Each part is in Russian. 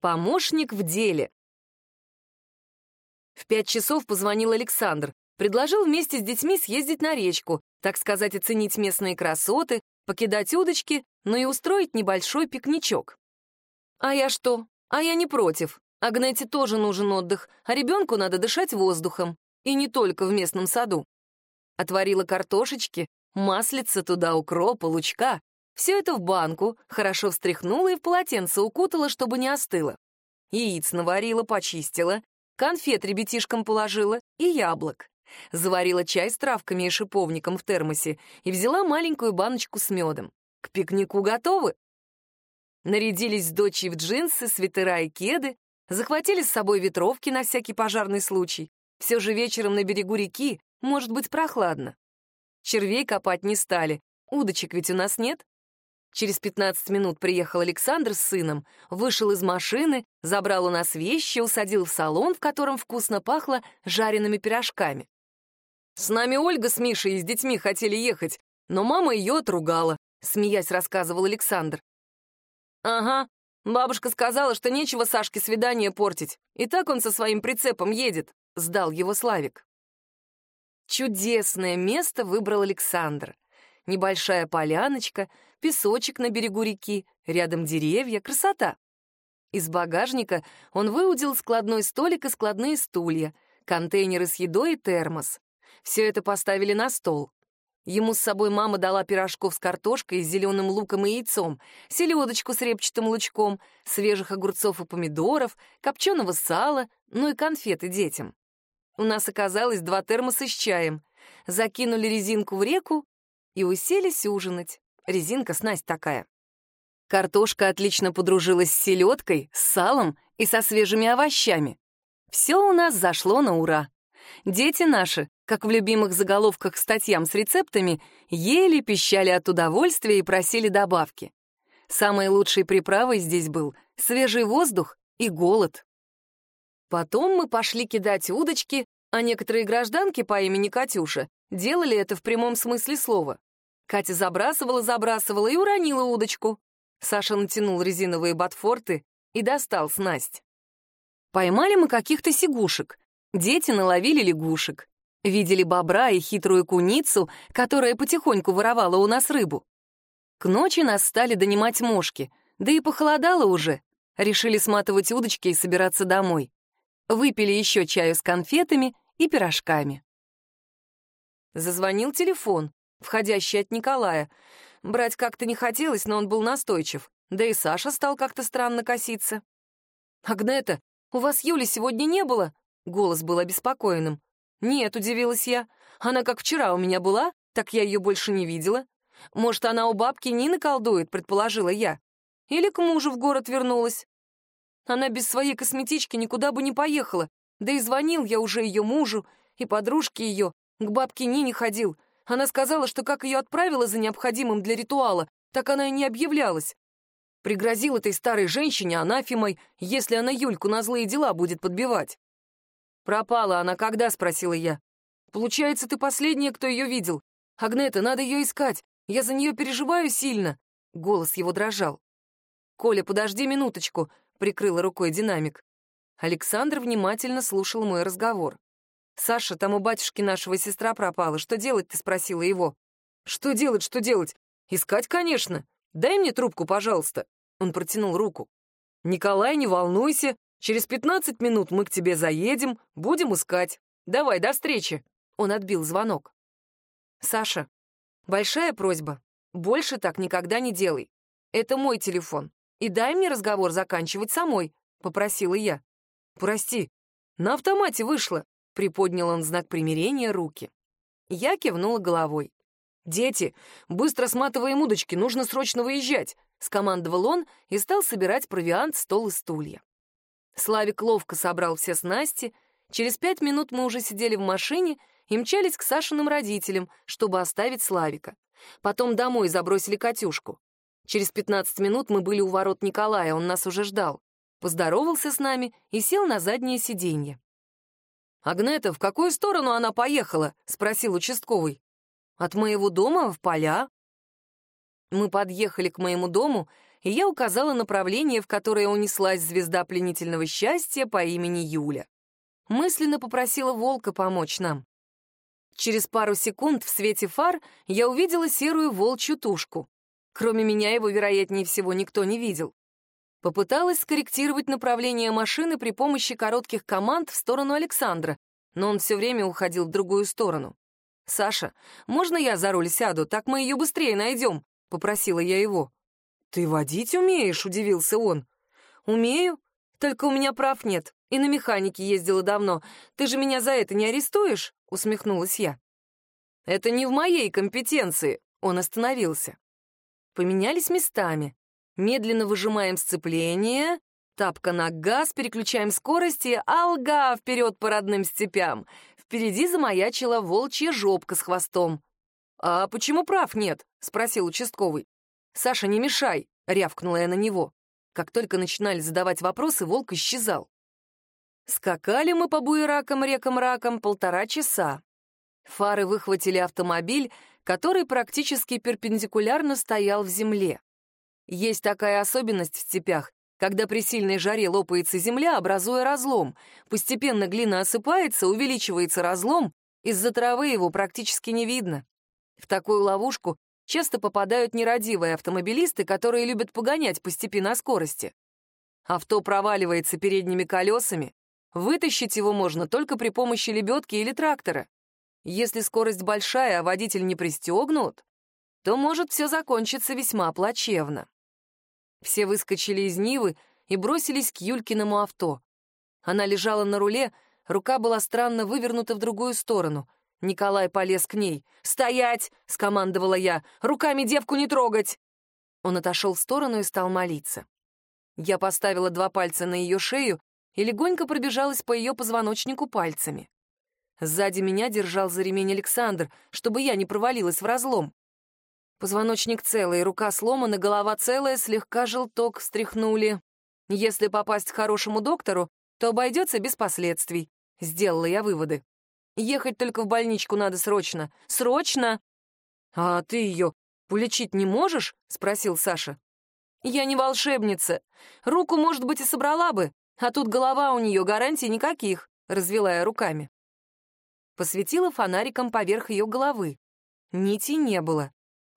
Помощник в деле. В пять часов позвонил Александр. Предложил вместе с детьми съездить на речку, так сказать, оценить местные красоты, покидать удочки, но и устроить небольшой пикничок. А я что? А я не против. Агнете тоже нужен отдых, а ребенку надо дышать воздухом. И не только в местном саду. Отварила картошечки, маслица туда, укропа, лучка. Все это в банку, хорошо встряхнула и в полотенце укутала, чтобы не остыло. Яиц наварила, почистила, конфет ребятишкам положила и яблок. Заварила чай с травками и шиповником в термосе и взяла маленькую баночку с медом. К пикнику готовы? Нарядились с дочей в джинсы, свитера и кеды, захватили с собой ветровки на всякий пожарный случай. Все же вечером на берегу реки может быть прохладно. Червей копать не стали, удочек ведь у нас нет. Через 15 минут приехал Александр с сыном, вышел из машины, забрал у нас вещи, усадил в салон, в котором вкусно пахло жареными пирожками. С нами Ольга с Мишей и с детьми хотели ехать, но мама ее отругала, смеясь рассказывал Александр. Ага, бабушка сказала, что нечего Сашке свидание портить, и так он со своим прицепом едет, сдал его Славик. Чудесное место выбрал Александр. Небольшая поляночка, песочек на берегу реки, рядом деревья, красота. Из багажника он выудил складной столик и складные стулья, контейнеры с едой и термос. Все это поставили на стол. Ему с собой мама дала пирожков с картошкой, с зеленым луком и яйцом, селедочку с репчатым лучком, свежих огурцов и помидоров, копченого сала, ну и конфеты детям. У нас оказалось два термоса с чаем. Закинули резинку в реку и уселись ужинать. Резинка снасть такая. Картошка отлично подружилась с селедкой, с салом и со свежими овощами. Все у нас зашло на ура. Дети наши, как в любимых заголовках статьям с рецептами, ели, пищали от удовольствия и просили добавки. Самой лучшей приправой здесь был свежий воздух и голод. Потом мы пошли кидать удочки, а некоторые гражданки по имени Катюша делали это в прямом смысле слова. Катя забрасывала-забрасывала и уронила удочку. Саша натянул резиновые ботфорты и достал снасть. Поймали мы каких-то сигушек. Дети наловили лягушек. Видели бобра и хитрую куницу, которая потихоньку воровала у нас рыбу. К ночи нас стали донимать мошки, да и похолодало уже. Решили сматывать удочки и собираться домой. Выпили еще чаю с конфетами и пирожками. Зазвонил телефон, входящий от Николая. Брать как-то не хотелось, но он был настойчив. Да и Саша стал как-то странно коситься. «Агнета, у вас Юли сегодня не было?» Голос был обеспокоенным. «Нет», — удивилась я. «Она как вчера у меня была, так я ее больше не видела. Может, она у бабки Нины колдует», — предположила я. «Или к мужу в город вернулась». Она без своей косметички никуда бы не поехала. Да и звонил я уже ее мужу и подружке ее. К бабке Нине ходил. Она сказала, что как ее отправила за необходимым для ритуала, так она и не объявлялась. Пригрозил этой старой женщине анафимой, если она Юльку на злые дела будет подбивать. «Пропала она когда?» — спросила я. «Получается, ты последняя, кто ее видел. Агнета, надо ее искать. Я за нее переживаю сильно». Голос его дрожал. «Коля, подожди минуточку», — прикрыла рукой динамик. Александр внимательно слушал мой разговор. «Саша, там у батюшки нашего сестра пропала. Что делать?» — ты спросила его. «Что делать, что делать? Искать, конечно. Дай мне трубку, пожалуйста». Он протянул руку. «Николай, не волнуйся. Через пятнадцать минут мы к тебе заедем, будем искать. Давай, до встречи!» Он отбил звонок. «Саша, большая просьба. Больше так никогда не делай. Это мой телефон. И дай мне разговор заканчивать самой», — попросила я. «Прости, на автомате вышло», — приподнял он знак примирения руки. Я кивнула головой. «Дети, быстро сматываем удочки, нужно срочно выезжать», — скомандовал он и стал собирать провиант, стол и стулья. Славик ловко собрал все снасти. Через пять минут мы уже сидели в машине и мчались к Сашиным родителям, чтобы оставить Славика. Потом домой забросили Катюшку. Через пятнадцать минут мы были у ворот Николая, он нас уже ждал. Поздоровался с нами и сел на заднее сиденье. «Агнета, в какую сторону она поехала?» — спросил участковый. «От моего дома в поля». Мы подъехали к моему дому и я указала направление, в которое унеслась звезда пленительного счастья по имени Юля. Мысленно попросила волка помочь нам. Через пару секунд в свете фар я увидела серую волчью тушку. Кроме меня его, вероятнее всего, никто не видел. Попыталась скорректировать направление машины при помощи коротких команд в сторону Александра, но он все время уходил в другую сторону. «Саша, можно я за руль сяду? Так мы ее быстрее найдем», — попросила я его. «Ты водить умеешь?» — удивился он. «Умею, только у меня прав нет, и на механике ездила давно. Ты же меня за это не арестуешь?» — усмехнулась я. «Это не в моей компетенции», — он остановился. Поменялись местами. Медленно выжимаем сцепление, тапка на газ, переключаем скорости, алга вперед по родным степям. Впереди замаячила волчья жопка с хвостом. «А почему прав нет?» — спросил участковый. «Саша, не мешай!» — рявкнула я на него. Как только начинали задавать вопросы, волк исчезал. Скакали мы по буеракам, рекам, ракам полтора часа. Фары выхватили автомобиль, который практически перпендикулярно стоял в земле. Есть такая особенность в степях, когда при сильной жаре лопается земля, образуя разлом. Постепенно глина осыпается, увеличивается разлом, из-за травы его практически не видно. В такую ловушку часто попадают нерадивые автомобилисты, которые любят погонять по степи на скорости. Авто проваливается передними колесами, вытащить его можно только при помощи лебедки или трактора. Если скорость большая, а водитель не пристегнут, то может все закончиться весьма плачевно. Все выскочили из Нивы и бросились к Юлькиному авто. Она лежала на руле, рука была странно вывернута в другую сторону — Николай полез к ней. «Стоять!» — скомандовала я. «Руками девку не трогать!» Он отошел в сторону и стал молиться. Я поставила два пальца на ее шею и легонько пробежалась по ее позвоночнику пальцами. Сзади меня держал за ремень Александр, чтобы я не провалилась в разлом. Позвоночник целый, рука сломана, голова целая, слегка желток встряхнули. Если попасть к хорошему доктору, то обойдется без последствий. Сделала я выводы. Ехать только в больничку надо срочно. Срочно!» «А ты ее полечить не можешь?» — спросил Саша. «Я не волшебница. Руку, может быть, и собрала бы, а тут голова у нее, гарантий никаких», — развела я руками. Посветила фонариком поверх ее головы. Нити не было.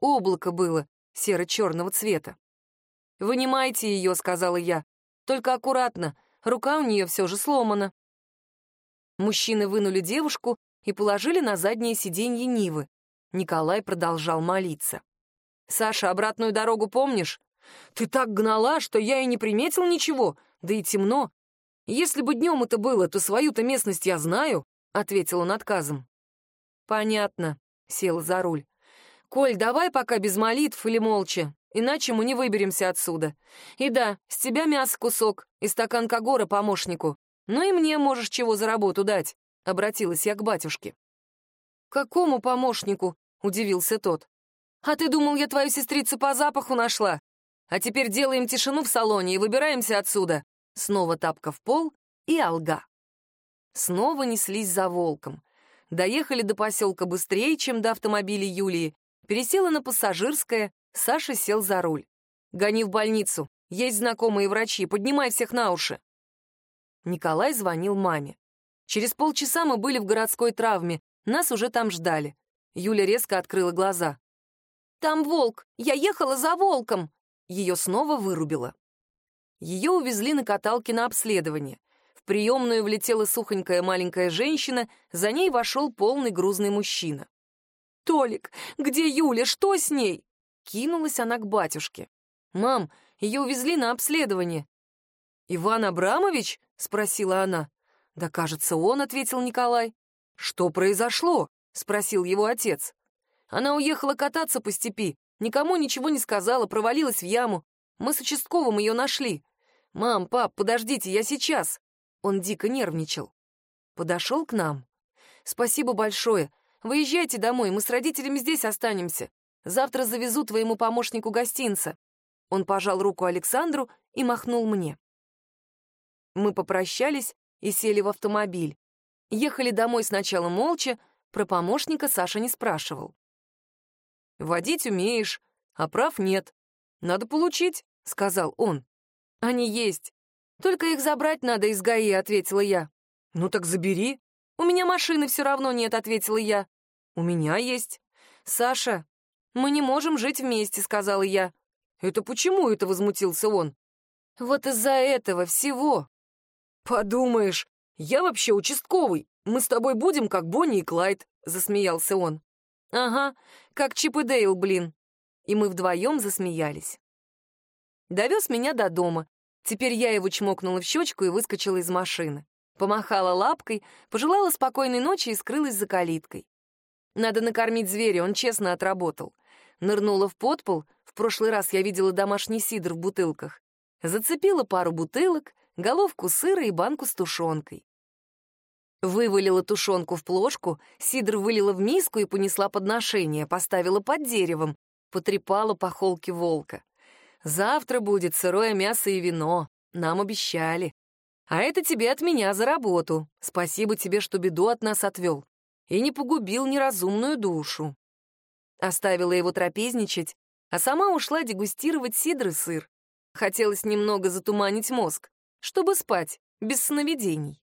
Облако было, серо-черного цвета. «Вынимайте ее», — сказала я. «Только аккуратно, рука у нее все же сломана». Мужчины вынули девушку и положили на заднее сиденье Нивы. Николай продолжал молиться. «Саша, обратную дорогу помнишь? Ты так гнала, что я и не приметил ничего, да и темно. Если бы днем это было, то свою-то местность я знаю», — ответил он отказом. «Понятно», — сел за руль. «Коль, давай пока без молитв или молча, иначе мы не выберемся отсюда. И да, с тебя мясо кусок и стакан Кагора помощнику. «Ну и мне можешь чего за работу дать», — обратилась я к батюшке. «Какому помощнику?» — удивился тот. «А ты думал, я твою сестрицу по запаху нашла? А теперь делаем тишину в салоне и выбираемся отсюда». Снова тапка в пол и алга. Снова неслись за волком. Доехали до поселка быстрее, чем до автомобиля Юлии. Пересела на пассажирское, Саша сел за руль. «Гони в больницу. Есть знакомые врачи. Поднимай всех на уши». Николай звонил маме. Через полчаса мы были в городской травме, нас уже там ждали. Юля резко открыла глаза. «Там волк! Я ехала за волком!» Ее снова вырубило. Ее увезли на каталке на обследование. В приемную влетела сухонькая маленькая женщина, за ней вошел полный грузный мужчина. «Толик, где Юля? Что с ней?» Кинулась она к батюшке. «Мам, ее увезли на обследование». «Иван Абрамович?» — спросила она. «Да, кажется, он», — ответил Николай. «Что произошло?» — спросил его отец. Она уехала кататься по степи, никому ничего не сказала, провалилась в яму. Мы с участковым ее нашли. «Мам, пап, подождите, я сейчас!» Он дико нервничал. Подошел к нам. «Спасибо большое. Выезжайте домой, мы с родителями здесь останемся. Завтра завезу твоему помощнику гостинца». Он пожал руку Александру и махнул мне. Мы попрощались и сели в автомобиль. Ехали домой сначала молча, про помощника Саша не спрашивал. «Водить умеешь, а прав нет. Надо получить», — сказал он. «Они есть. Только их забрать надо из ГАИ», — ответила я. «Ну так забери». «У меня машины все равно нет», — ответила я. «У меня есть». «Саша, мы не можем жить вместе», — сказала я. «Это почему это?» — возмутился он. «Вот из-за этого всего». «Подумаешь, я вообще участковый. Мы с тобой будем, как Бонни и Клайд», — засмеялся он. «Ага, как Чип и Дейл, блин». И мы вдвоем засмеялись. Довез меня до дома. Теперь я его чмокнула в щечку и выскочила из машины. Помахала лапкой, пожелала спокойной ночи и скрылась за калиткой. Надо накормить зверя, он честно отработал. Нырнула в подпол, в прошлый раз я видела домашний сидр в бутылках. Зацепила пару бутылок, головку сыра и банку с тушенкой. Вывалила тушенку в плошку, сидр вылила в миску и понесла подношение, поставила под деревом, потрепала по холке волка. «Завтра будет сырое мясо и вино, нам обещали. А это тебе от меня за работу. Спасибо тебе, что беду от нас отвел. И не погубил неразумную душу». Оставила его трапезничать, а сама ушла дегустировать сидр и сыр. Хотелось немного затуманить мозг, чтобы спать без сновидений.